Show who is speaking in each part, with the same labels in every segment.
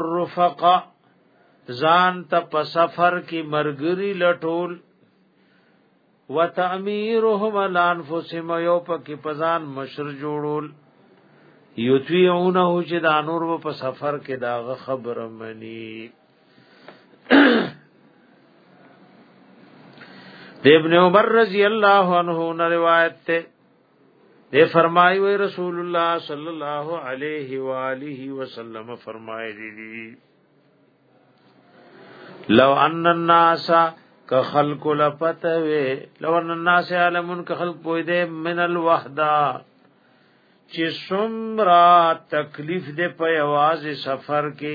Speaker 1: رفقا ځان ته په سفر کې مرګري لټول وتامیرهم الانفسهم یو پکې پزان مشر جوړول یتویونه چې د انور په سفر کې داغه خبره مني د ابن عمر رضی الله عنه روایت ته دی فرمایي وي رسول الله صلی الله علیه و آله وسلم فرمایي دي لو ان الناس که خلق لپته وي لو ان الناس علمون که خلق پوي دي من الوحده چې سمرا تکلیف دې په आवाज سفر کې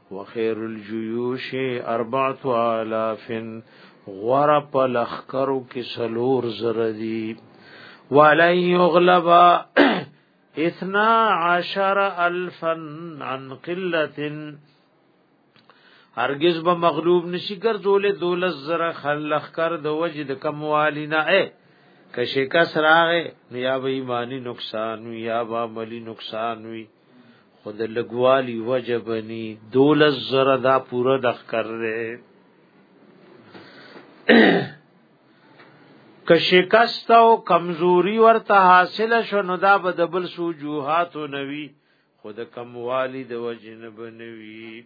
Speaker 1: وخير الجيوش اربعه الاف غور په لخرو کې سلور زره دي ولن يغلب اثنا عشر الفا عن قلت هرگز به مغلوب نشي ګرځولې دولس زره خلخ کر د وجد کموالی نه اے کشکس راغې نو یا به ایمانی نقصان وی یا به مالی نقصان وی خو د لګوالی وجبنی دولس زره دا پوره د ښکر دی که شکست او کمزوری ورته حاصل شو نو دا به د بل سوجوهات نوي خود کموالی د وجنب نوي